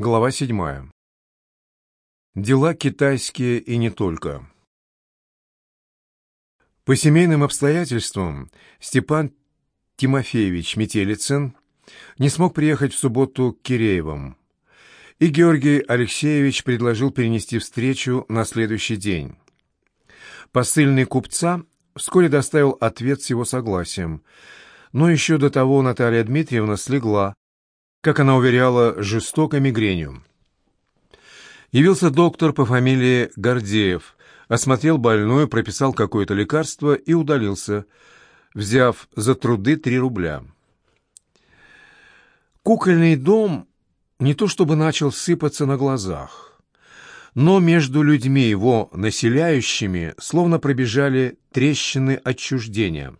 Глава седьмая. Дела китайские и не только. По семейным обстоятельствам Степан Тимофеевич Метелицын не смог приехать в субботу к Киреевым, и Георгий Алексеевич предложил перенести встречу на следующий день. Посыльный купца вскоре доставил ответ с его согласием, но еще до того Наталья Дмитриевна слегла, как она уверяла, жестокой мигренью. Явился доктор по фамилии Гордеев, осмотрел больную, прописал какое-то лекарство и удалился, взяв за труды три рубля. Кукольный дом не то чтобы начал сыпаться на глазах, но между людьми, его населяющими, словно пробежали трещины отчуждения.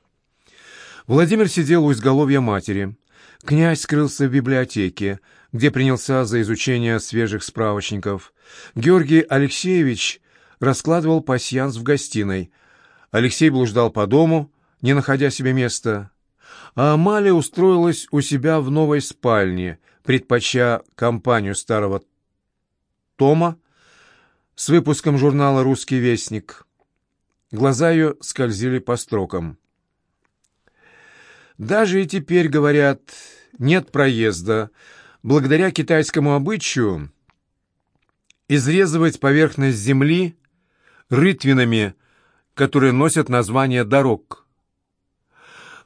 Владимир сидел у изголовья матери, Князь скрылся в библиотеке, где принялся за изучение свежих справочников. Георгий Алексеевич раскладывал пасьянс в гостиной. Алексей блуждал по дому, не находя себе места. А Амалия устроилась у себя в новой спальне, предпоча компанию старого Тома с выпуском журнала «Русский вестник». Глаза ее скользили по строкам. Даже и теперь, говорят, нет проезда. Благодаря китайскому обычаю изрезывать поверхность земли рытвинами, которые носят название дорог.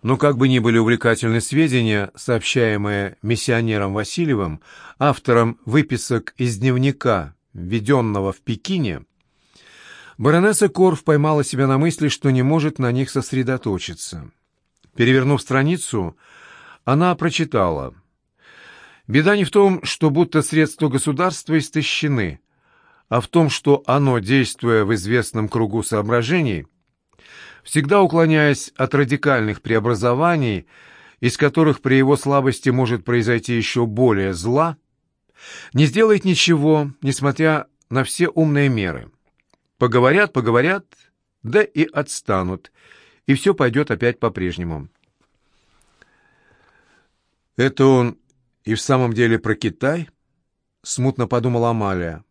Но как бы ни были увлекательны сведения, сообщаемые миссионером Васильевым, автором выписок из дневника, введенного в Пекине, баронесса Корф поймала себя на мысли, что не может на них сосредоточиться. Перевернув страницу, она прочитала. «Беда не в том, что будто средства государства истощены, а в том, что оно, действуя в известном кругу соображений, всегда уклоняясь от радикальных преобразований, из которых при его слабости может произойти еще более зла, не сделает ничего, несмотря на все умные меры. Поговорят, поговорят, да и отстанут, и все пойдет опять по-прежнему. «Это он и в самом деле про Китай?» — смутно подумала Амалия.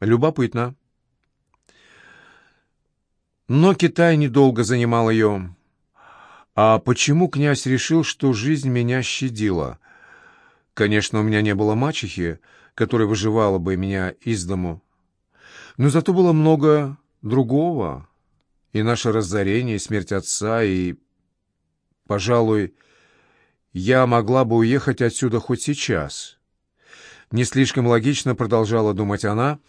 «Любопытно». Но Китай недолго занимал ее. А почему князь решил, что жизнь меня щадила? Конечно, у меня не было мачехи, которая выживала бы меня из дому. Но зато было много другого и наше разорение, и смерть отца, и, пожалуй, я могла бы уехать отсюда хоть сейчас. Не слишком логично продолжала думать она,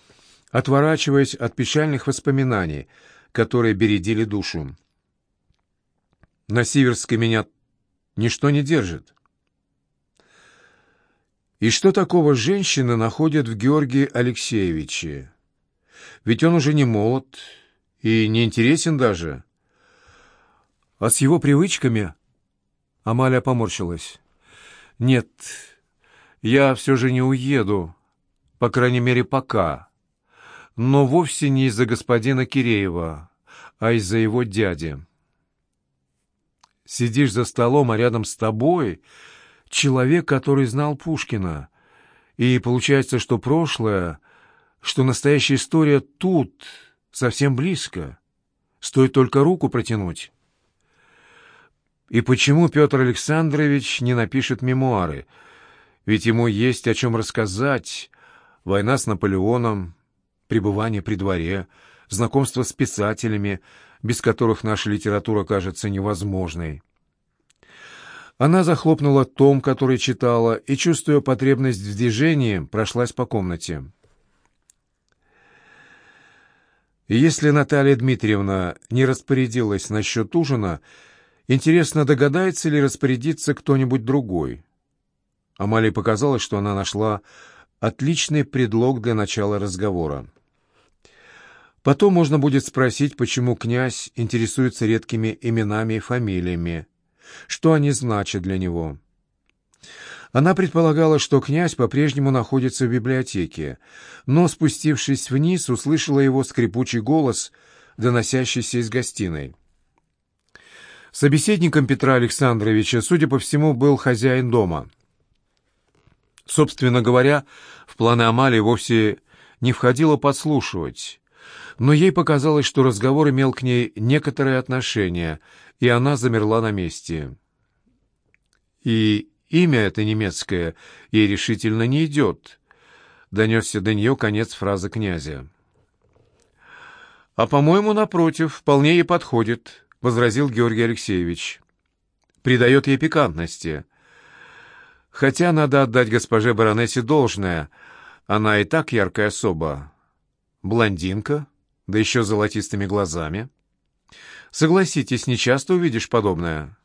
отворачиваясь от печальных воспоминаний, которые бередили душу. На Сиверской меня ничто не держит. И что такого женщины находят в Георгии Алексеевиче? Ведь он уже не молод, и не интересен даже. А с его привычками Амалия поморщилась. Нет, я все же не уеду, по крайней мере, пока. Но вовсе не из-за господина Киреева, а из-за его дяди. Сидишь за столом, а рядом с тобой человек, который знал Пушкина. И получается, что прошлое, что настоящая история тут, совсем близко. Стоит только руку протянуть. И почему Петр Александрович не напишет мемуары? Ведь ему есть о чем рассказать. Война с Наполеоном, пребывание при дворе, знакомство с писателями, без которых наша литература кажется невозможной. Она захлопнула том, который читала, и, чувствуя потребность в движении, прошлась по комнате. И если Наталья Дмитриевна не распорядилась насчет ужина, интересно, догадается ли распорядиться кто-нибудь другой? Амалии показалось, что она нашла отличный предлог для начала разговора. Потом можно будет спросить, почему князь интересуется редкими именами и фамилиями, что они значат для него. Она предполагала, что князь по-прежнему находится в библиотеке, но, спустившись вниз, услышала его скрипучий голос, доносящийся из гостиной. Собеседником Петра Александровича, судя по всему, был хозяин дома. Собственно говоря, в планы Амалии вовсе не входило подслушивать, но ей показалось, что разговор имел к ней некоторое отношение, и она замерла на месте. И имя это немецкое ей решительно не идет, — донесся до нее конец фразы князя. «А, по-моему, напротив, вполне ей подходит», — возразил Георгий Алексеевич. «Придает ей пикантности». Хотя надо отдать госпоже баронессе должное, она и так яркая особа. Блондинка, да еще золотистыми глазами. Согласитесь, нечасто увидишь подобное.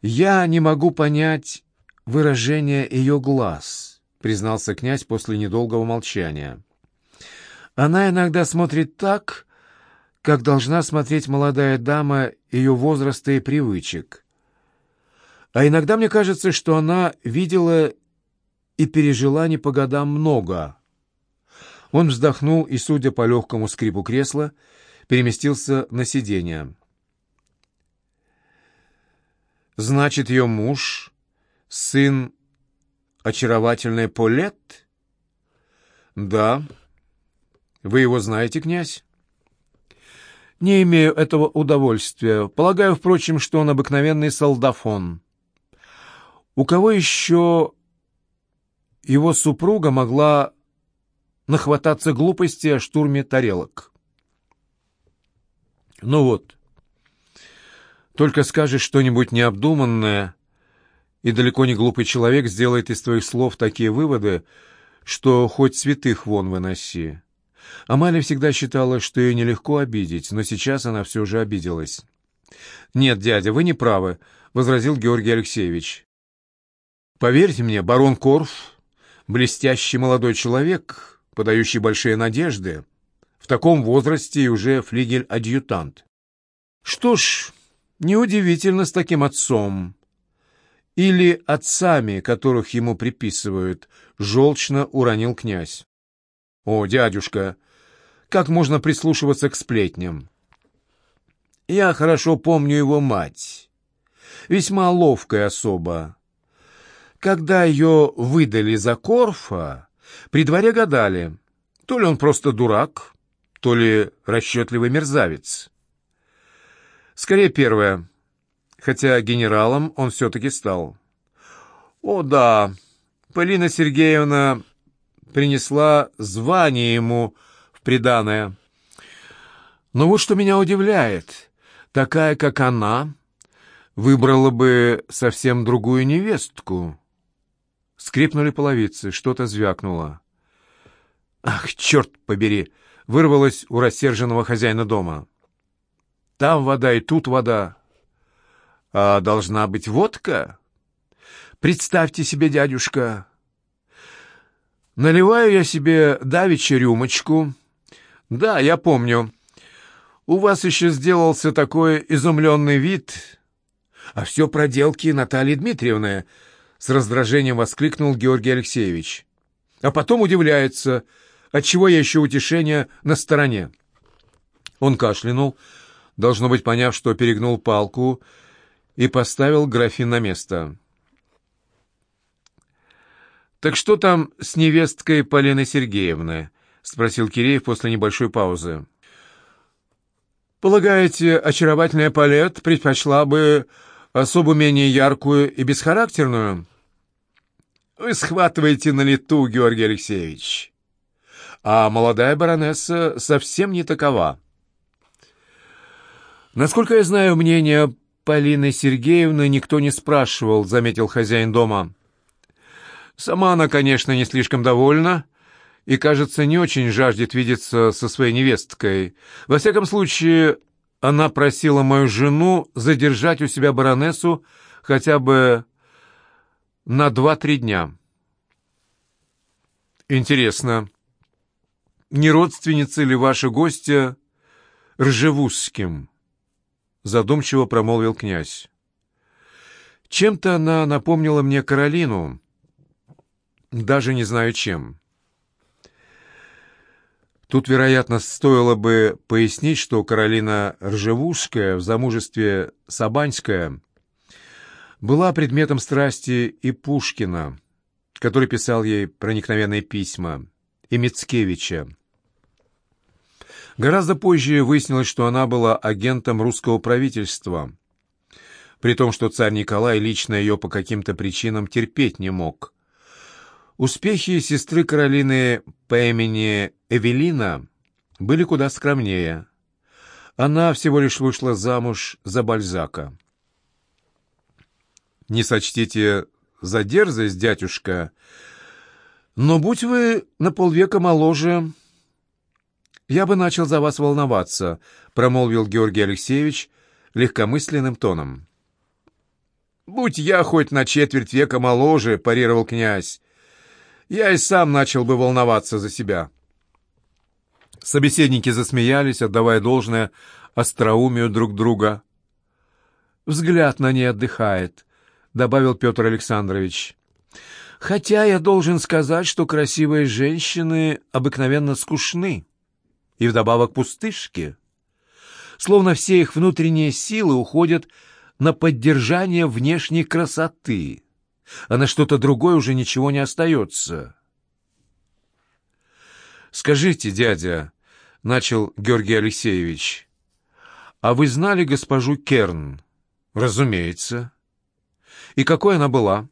«Я не могу понять выражение ее глаз», — признался князь после недолгого молчания. «Она иногда смотрит так, как должна смотреть молодая дама ее возраста и привычек». А иногда мне кажется, что она видела и пережила не по годам много. Он вздохнул и, судя по легкому скрипу кресла, переместился на сиденье. «Значит, ее муж — сын очаровательной Полет?» «Да. Вы его знаете, князь?» «Не имею этого удовольствия. Полагаю, впрочем, что он обыкновенный солдафон». У кого еще его супруга могла нахвататься глупости о штурме тарелок? Ну вот, только скажешь что-нибудь необдуманное, и далеко не глупый человек сделает из твоих слов такие выводы, что хоть святых вон выноси. Амалия всегда считала, что ее нелегко обидеть, но сейчас она все же обиделась. «Нет, дядя, вы не правы», — возразил Георгий Алексеевич. Поверьте мне, барон Корф — блестящий молодой человек, подающий большие надежды. В таком возрасте и уже флигель-адъютант. Что ж, неудивительно с таким отцом. Или отцами, которых ему приписывают, желчно уронил князь. О, дядюшка, как можно прислушиваться к сплетням? Я хорошо помню его мать. Весьма ловкая особа когда ее выдали за Корфа, при дворе гадали, то ли он просто дурак, то ли расчетливый мерзавец. Скорее первое, хотя генералом он все-таки стал. О да, Полина Сергеевна принесла звание ему в приданое. Но вот что меня удивляет, такая, как она, выбрала бы совсем другую невестку. Скрипнули половицы, что-то звякнуло. «Ах, черт побери!» — вырвалось у рассерженного хозяина дома. «Там вода и тут вода. А должна быть водка? Представьте себе, дядюшка. Наливаю я себе давеча рюмочку. Да, я помню. У вас еще сделался такой изумленный вид. А все проделки Натальи Дмитриевны —— с раздражением воскликнул Георгий Алексеевич. А потом удивляется, отчего я ищу утешения на стороне. Он кашлянул, должно быть, поняв, что перегнул палку, и поставил графин на место. «Так что там с невесткой Полины Сергеевны?» — спросил Киреев после небольшой паузы. «Полагаете, очаровательная Палет предпочла бы особо менее яркую и бесхарактерную?» Вы схватываете на лету, Георгий Алексеевич. А молодая баронесса совсем не такова. Насколько я знаю, мнение Полины Сергеевны никто не спрашивал, заметил хозяин дома. Сама она, конечно, не слишком довольна и, кажется, не очень жаждет видеться со своей невесткой. Во всяком случае, она просила мою жену задержать у себя баронессу хотя бы на два-три дня. Интересно, не родственница ли ваша гостья Ржевузским? Задумчиво промолвил князь. Чем-то она напомнила мне Каролину, даже не знаю чем. Тут, вероятно, стоило бы пояснить, что Каролина Ржевузская в замужестве Сабанская была предметом страсти и Пушкина, который писал ей проникновенные письма, и Мицкевича. Гораздо позже выяснилось, что она была агентом русского правительства, при том, что царь Николай лично ее по каким-то причинам терпеть не мог. Успехи сестры Каролины по имени Эвелина были куда скромнее. Она всего лишь вышла замуж за Бальзака. «Не сочтите за дерзость, дядюшка, но будь вы на полвека моложе, я бы начал за вас волноваться», — промолвил Георгий Алексеевич легкомысленным тоном. «Будь я хоть на четверть века моложе», — парировал князь, — «я и сам начал бы волноваться за себя». Собеседники засмеялись, отдавая должное остроумию друг друга. «Взгляд на ней отдыхает», — добавил Петр Александрович. «Хотя я должен сказать, что красивые женщины обыкновенно скучны и вдобавок пустышки. Словно все их внутренние силы уходят на поддержание внешней красоты, а на что-то другое уже ничего не остается». «Скажите, дядя», — начал Георгий Алексеевич, — «а вы знали госпожу Керн?» «Разумеется». «И какой она была?»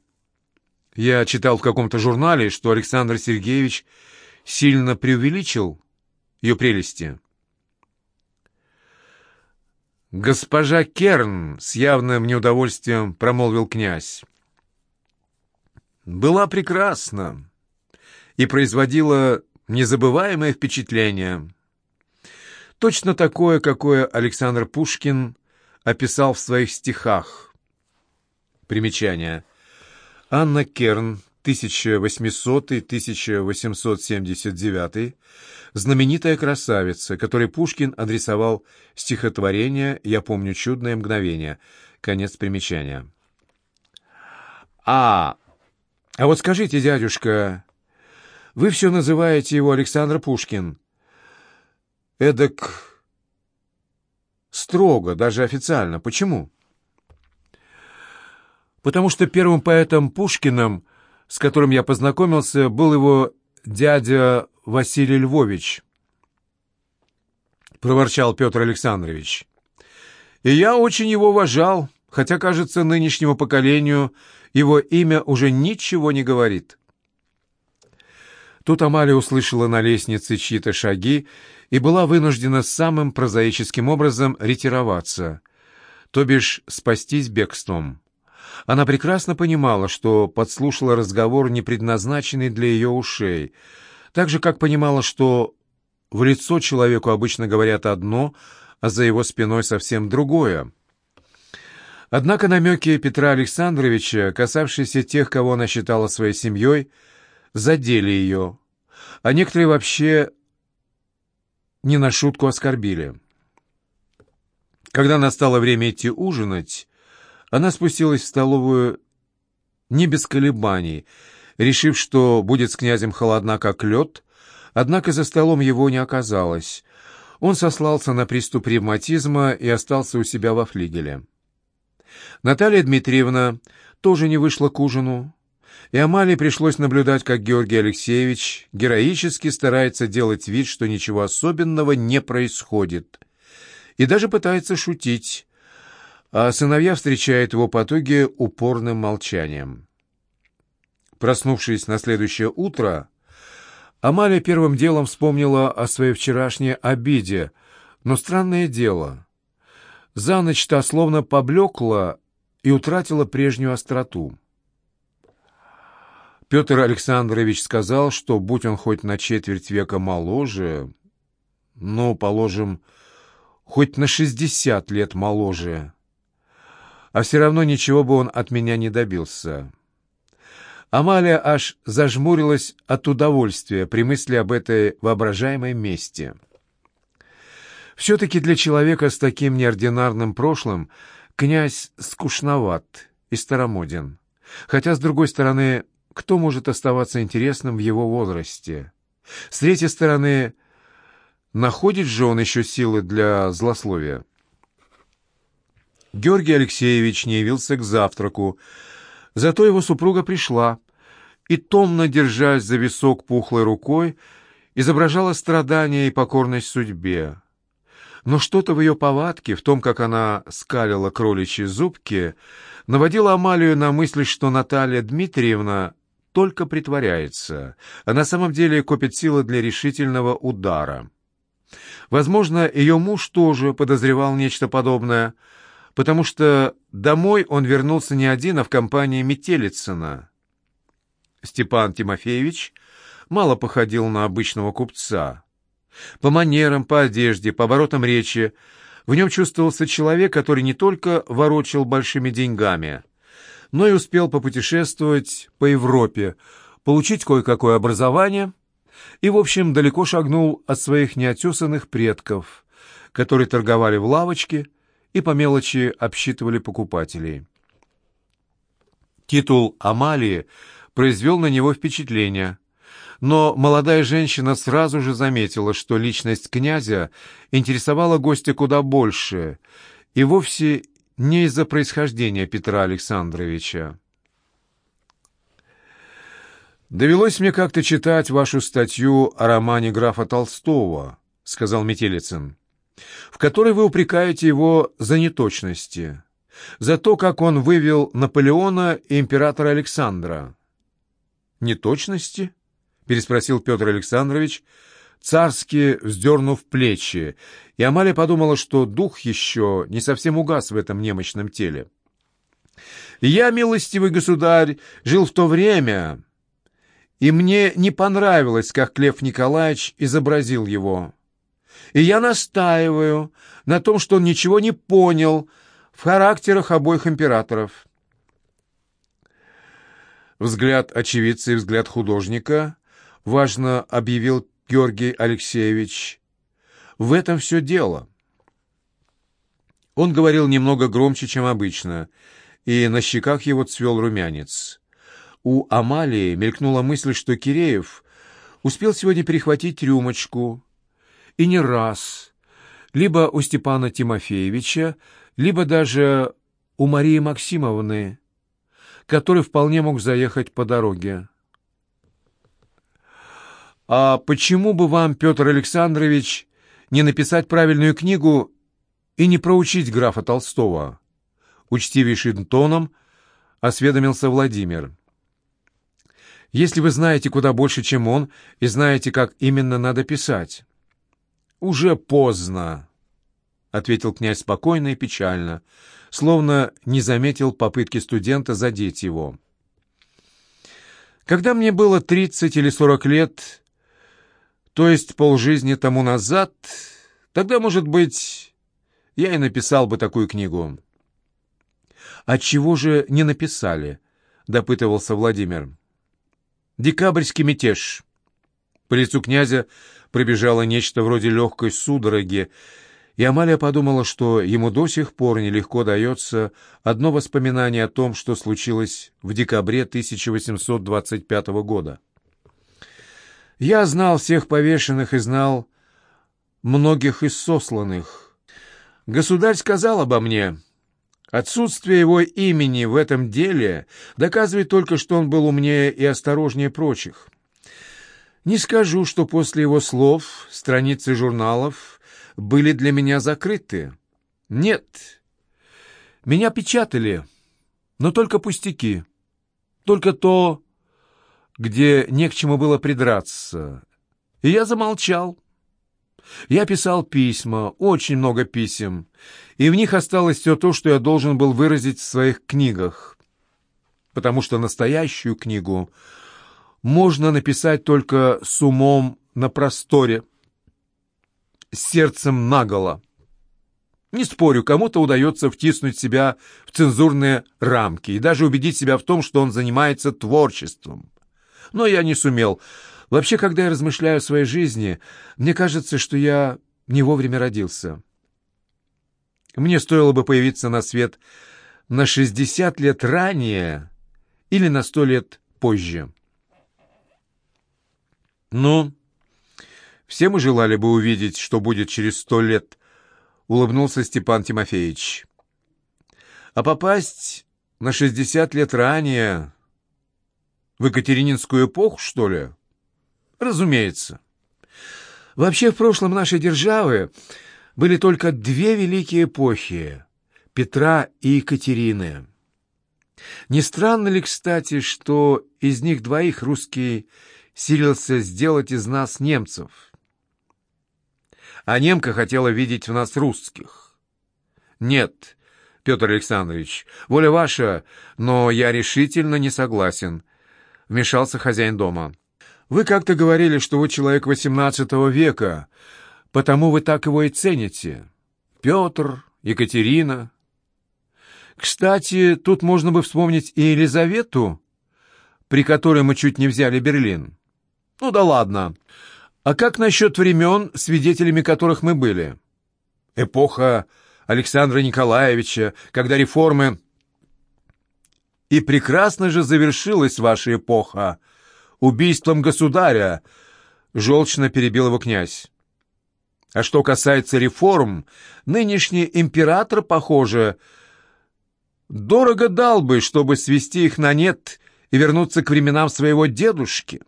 «Я читал в каком-то журнале, что Александр Сергеевич сильно преувеличил ее прелести». «Госпожа Керн!» — с явным неудовольствием промолвил князь. «Была прекрасна и производила незабываемое впечатление. Точно такое, какое Александр Пушкин описал в своих стихах. Примечание. Анна Керн, 1800-1879, знаменитая красавица, которой Пушкин адресовал стихотворение «Я помню чудное мгновение». Конец примечания. «А, а вот скажите, дядюшка, вы все называете его Александр Пушкин. Эдак строго, даже официально. Почему? Потому что первым поэтом Пушкиным, с которым я познакомился, был его дядя Василий Львович, проворчал Петр Александрович. И я очень его уважал, хотя, кажется, нынешнему поколению его имя уже ничего не говорит. Тут Амалия услышала на лестнице чьи-то шаги и была вынуждена самым прозаическим образом ретироваться, то бишь спастись бегством. Она прекрасно понимала, что подслушала разговор, не предназначенный для ее ушей, так же, как понимала, что в лицо человеку обычно говорят одно, а за его спиной совсем другое. Однако намеки Петра Александровича, касавшиеся тех, кого она считала своей семьей, задели ее, а некоторые вообще не на шутку оскорбили. Когда настало время идти ужинать, она спустилась в столовую не без колебаний, решив, что будет с князем холодна, как лед, однако за столом его не оказалось. Он сослался на приступ ревматизма и остался у себя во флигеле. Наталья Дмитриевна тоже не вышла к ужину и Амалии пришлось наблюдать, как Георгий Алексеевич героически старается делать вид, что ничего особенного не происходит, и даже пытается шутить, а сыновья встречают его потуги упорным молчанием. Проснувшись на следующее утро, Амалия первым делом вспомнила о своей вчерашней обиде, но странное дело. За ночь та словно поблекла и утратила прежнюю остроту. Петр Александрович сказал, что, будь он хоть на четверть века моложе, ну, положим, хоть на шестьдесят лет моложе, а все равно ничего бы он от меня не добился. Амалия аж зажмурилась от удовольствия при мысли об этой воображаемой мести. Все-таки для человека с таким неординарным прошлым князь скучноват и старомоден. Хотя, с другой стороны, кто может оставаться интересным в его возрасте? С третьей стороны, находит же он еще силы для злословия? Георгий Алексеевич не явился к завтраку, зато его супруга пришла, и, томно держась за висок пухлой рукой, изображала страдания и покорность судьбе. Но что-то в ее повадке, в том, как она скалила кроличьи зубки, наводило Амалию на мысль, что Наталья Дмитриевна только притворяется, а на самом деле копит силы для решительного удара. Возможно, ее муж тоже подозревал нечто подобное, потому что домой он вернулся не один, а в компании Метелицына. Степан Тимофеевич мало походил на обычного купца. По манерам, по одежде, по оборотам речи в нем чувствовался человек, который не только ворочал большими деньгами, но и успел попутешествовать по Европе, получить кое-какое образование и, в общем, далеко шагнул от своих неотесанных предков, которые торговали в лавочке и по мелочи обсчитывали покупателей. Титул Амалии произвел на него впечатление – но молодая женщина сразу же заметила, что личность князя интересовала гостя куда больше, и вовсе не из-за происхождения Петра Александровича. «Довелось мне как-то читать вашу статью о романе графа Толстого», — сказал Метелицын, «в которой вы упрекаете его за неточности, за то, как он вывел Наполеона и императора Александра». «Неточности?» — переспросил Петр Александрович, царски вздернув плечи, и Амалия подумала, что дух еще не совсем угас в этом немощном теле. «Я, милостивый государь, жил в то время, и мне не понравилось, как Лев Николаевич изобразил его. И я настаиваю на том, что он ничего не понял в характерах обоих императоров». Взгляд очевидца и взгляд художника важно объявил Георгий Алексеевич. В этом все дело. Он говорил немного громче, чем обычно, и на щеках его цвел румянец. У Амалии мелькнула мысль, что Киреев успел сегодня перехватить рюмочку, и не раз, либо у Степана Тимофеевича, либо даже у Марии Максимовны, который вполне мог заехать по дороге. «А почему бы вам, Петр Александрович, не написать правильную книгу и не проучить графа Толстого?» Учтивейшим тоном осведомился Владимир. «Если вы знаете куда больше, чем он, и знаете, как именно надо писать». «Уже поздно», — ответил князь спокойно и печально, словно не заметил попытки студента задеть его. «Когда мне было тридцать или сорок лет, то есть полжизни тому назад, тогда, может быть, я и написал бы такую книгу. «А чего же не написали?» — допытывался Владимир. «Декабрьский мятеж». По лицу князя пробежало нечто вроде легкой судороги, и Амалия подумала, что ему до сих пор нелегко дается одно воспоминание о том, что случилось в декабре 1825 года. Я знал всех повешенных и знал многих из сосланных. Государь сказал обо мне. Отсутствие его имени в этом деле доказывает только, что он был умнее и осторожнее прочих. Не скажу, что после его слов страницы журналов были для меня закрыты. Нет. Меня печатали, но только пустяки. Только то, где не к чему было придраться. И я замолчал. Я писал письма, очень много писем, и в них осталось все то, что я должен был выразить в своих книгах. Потому что настоящую книгу можно написать только с умом на просторе, сердцем наголо. Не спорю, кому-то удается втиснуть себя в цензурные рамки и даже убедить себя в том, что он занимается творчеством но я не сумел. Вообще, когда я размышляю о своей жизни, мне кажется, что я не вовремя родился. Мне стоило бы появиться на свет на 60 лет ранее или на 100 лет позже. Ну, все мы желали бы увидеть, что будет через сто лет, улыбнулся Степан Тимофеевич. А попасть на 60 лет ранее В Екатерининскую эпоху, что ли? Разумеется. Вообще, в прошлом нашей державы были только две великие эпохи — Петра и Екатерины. Не странно ли, кстати, что из них двоих русский силился сделать из нас немцев? А немка хотела видеть в нас русских. Нет, Петр Александрович, воля ваша, но я решительно не согласен, — вмешался хозяин дома. Вы как-то говорили, что вы человек XVIII века, потому вы так его и цените. Петр, Екатерина. Кстати, тут можно бы вспомнить и Елизавету, при которой мы чуть не взяли Берлин. Ну да ладно. А как насчет времен, свидетелями которых мы были? Эпоха Александра Николаевича, когда реформы... И прекрасно же завершилась ваша эпоха убийством государя, желчно перебил его князь. А что касается реформ, нынешний император, похоже, дорого дал бы, чтобы свести их на нет и вернуться к временам своего дедушки.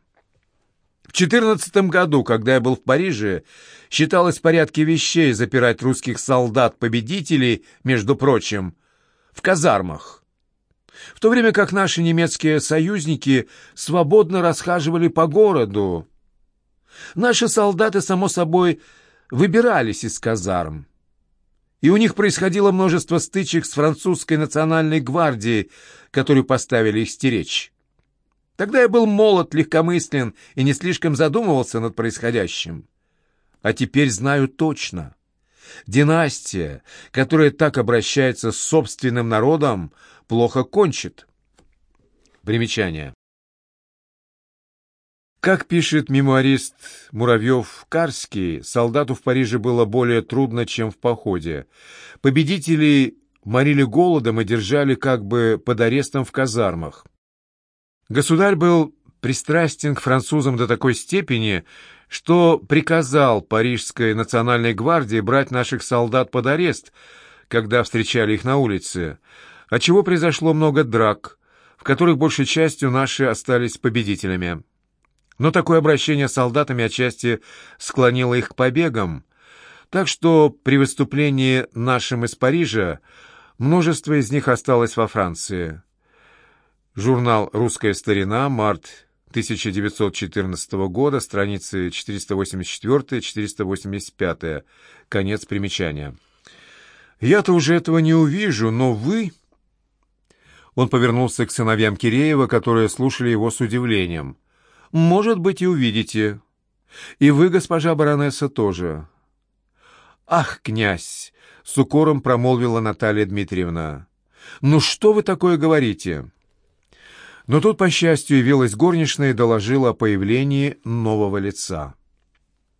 В четырнадцатом году, когда я был в Париже, считалось в порядке вещей запирать русских солдат-победителей, между прочим, в казармах в то время как наши немецкие союзники свободно расхаживали по городу. Наши солдаты, само собой, выбирались из казарм. И у них происходило множество стычек с французской национальной гвардией, которую поставили их стеречь. Тогда я был молод, легкомыслен и не слишком задумывался над происходящим. А теперь знаю точно. Династия, которая так обращается с собственным народом, плохо кончит. Примечание. Как пишет мемуарист Муравьев-Карский, солдату в Париже было более трудно, чем в походе. Победителей морили голодом и держали как бы под арестом в казармах. Государь был пристрастен к французам до такой степени, что приказал Парижской национальной гвардии брать наших солдат под арест, когда встречали их на улице, отчего произошло много драк, в которых большей частью наши остались победителями. Но такое обращение с солдатами отчасти склонило их к побегам, так что при выступлении нашим из Парижа множество из них осталось во Франции. Журнал «Русская старина», март 1914 года, страницы 484-485, конец примечания. «Я-то уже этого не увижу, но вы...» Он повернулся к сыновьям Киреева, которые слушали его с удивлением. «Может быть, и увидите. И вы, госпожа баронесса, тоже». «Ах, князь!» — с укором промолвила Наталья Дмитриевна. «Ну что вы такое говорите?» Но тут, по счастью, явилась горничная и доложила о появлении нового лица.